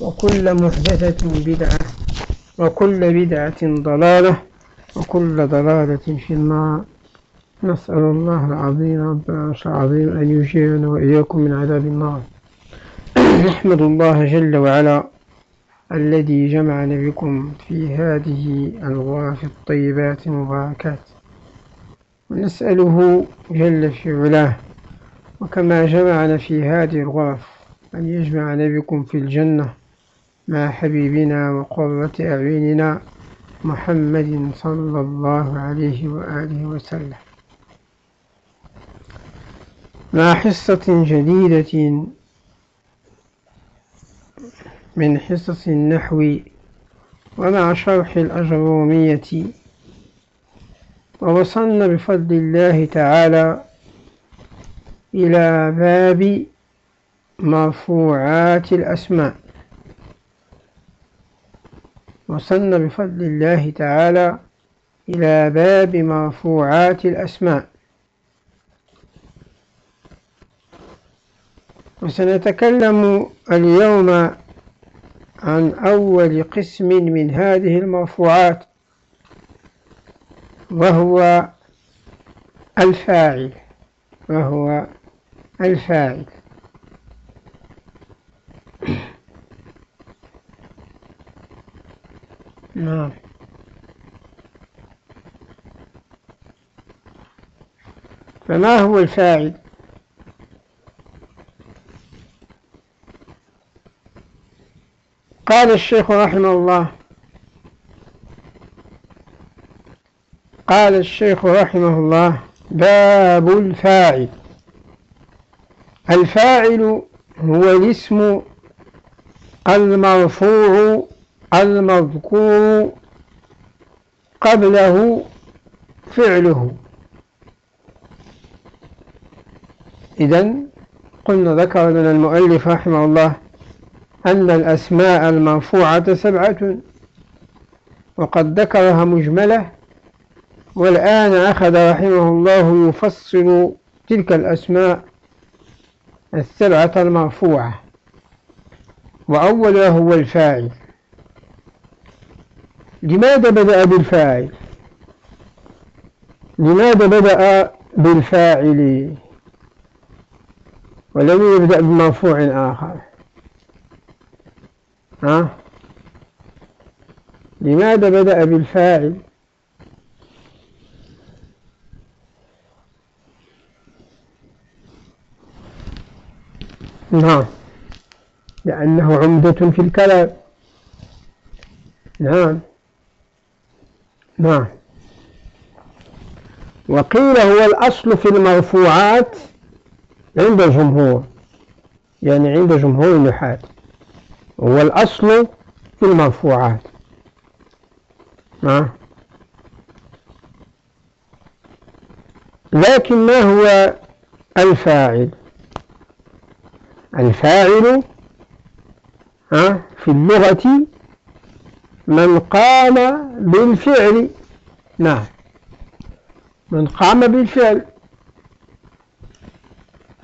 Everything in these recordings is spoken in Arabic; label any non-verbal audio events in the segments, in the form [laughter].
وكل محدثة بدعة وكل بدعة ضلالة وكل ضلالة في النار. نسأل الله العظيم رب العرش العظيم أن يجيرنا وإياكم من عذاب النار. [clears throat] نحمد الله جل وعلا الذي جمعنا بكم في هذه الغرف الطيبات المباركات. ونسأله جل في علاه وكما جمعنا في هذه الغرف أن يجمعنا بكم في الجنة. مع حبيبنا وقرة أعيننا محمد صلى الله عليه وآله وسلم. مع حصة جديدة من حصص النحو ومع شرح الأجرومية ووصلنا بفضل الله تعالى إلى باب مرفوعات الأسماء. وصلنا بفضل الله تعالى إلى باب مرفوعات الأسماء. وسنتكلم اليوم عن أول قسم من هذه المرفوعات وهو الفاعل وهو الفاعل. نعم. فما هو الفاعل؟ قال الشيخ رحمه الله. قال الشيخ رحمه الله باب الفاعل. الفاعل هو الاسم المرفوع المذكور قبله فعله. إذا قلنا ذكر لنا المؤلف رحمه الله أن الأسماء المرفوعة سبعة وقد ذكرها مجملة والآن أخذ رحمه الله يفصل تلك الأسماء السبعة المرفوعة. وأولها هو الفاعل. لماذا بدأ بالفاعل؟ لماذا بدأ بالفاعل؟ ولم يبدأ بمرفوع آخر. ها؟ لماذا بدأ بالفاعل؟ نعم. لأنه عمدة في الكلام. نعم. نعم. وقيل هو الأصل في المرفوعات عند الجمهور. يعني عند جمهور النحاة. هو الأصل في المرفوعات. نعم. لكن ما هو الفاعل؟ الفاعل في اللغة من قام بالفعل. نعم. من قام بالفعل.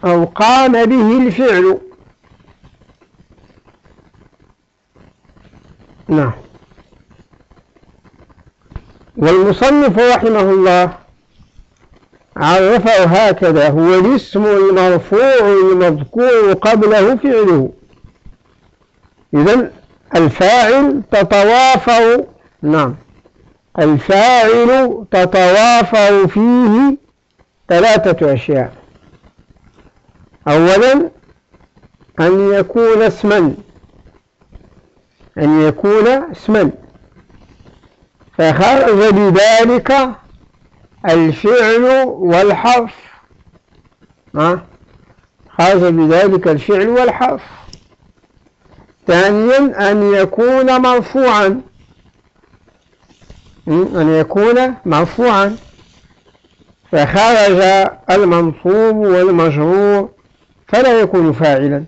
أو قام به الفعل. نعم. والمصنف رحمه الله عرفه هكذا هو الاسم المرفوع المذكور قبله فعله. إذا الفاعل تتوافر نعم. الفاعل تتوافر فيه ثلاثة أشياء. أولا أن يكون اسما. أن يكون اسما. فخرج بذلك الفعل والحرف. خرج بذلك الفعل والحرف. ثانيا أن يكون مرفوعا. أن يكون مرفوعا. فخرج المنصوب والمجرور فلا يكون فاعلا.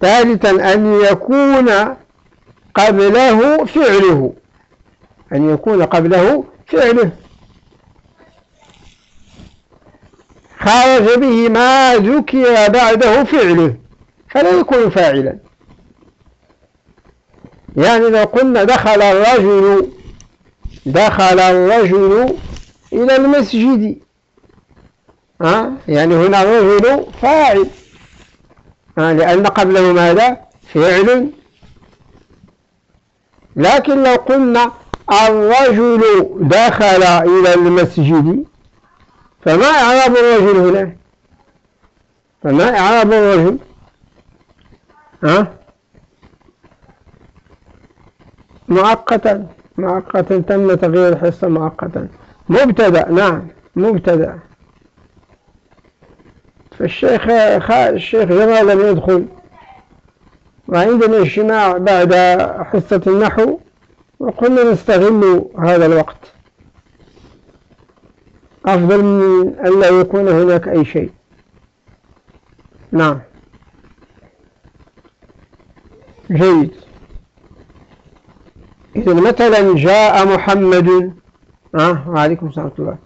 ثالثا أن يكون قبله فعله. أن يكون قبله فعله. خرج به ما ذكر بعده فعله. فلا يكون فاعلا. يعني لو قلنا دخل الرجل دخل الرجل إلى المسجد. ها؟ يعني هنا الرجل فاعل. لأن قبله ماذا؟ فعل. لكن لو قلنا الرجل دخل إلى المسجد فما إعراب الرجل هنا؟ فما إعراب الرجل؟ ها؟ مؤقتا مؤقتا تم تغيير الحصة مؤقتا مبتدأ نعم مبتدأ. فالشيخ الشيخ جمال لم يدخل. وعندنا اجتماع بعد حصة النحو وقلنا نستغل هذا الوقت. أفضل من أن لا يكون هناك أي شيء. نعم. جيد. مثلا جاء محمد آه وعليكم السلام الله.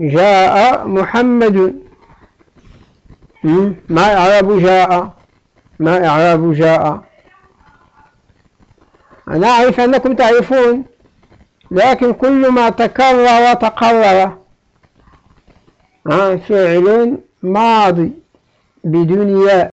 جاء محمد. ما إعراب جاء؟ ما إعراب جاء؟ أنا أعرف أنكم تعرفون لكن كل ما تكرر وتقرر. فعل ماضي بدون ياء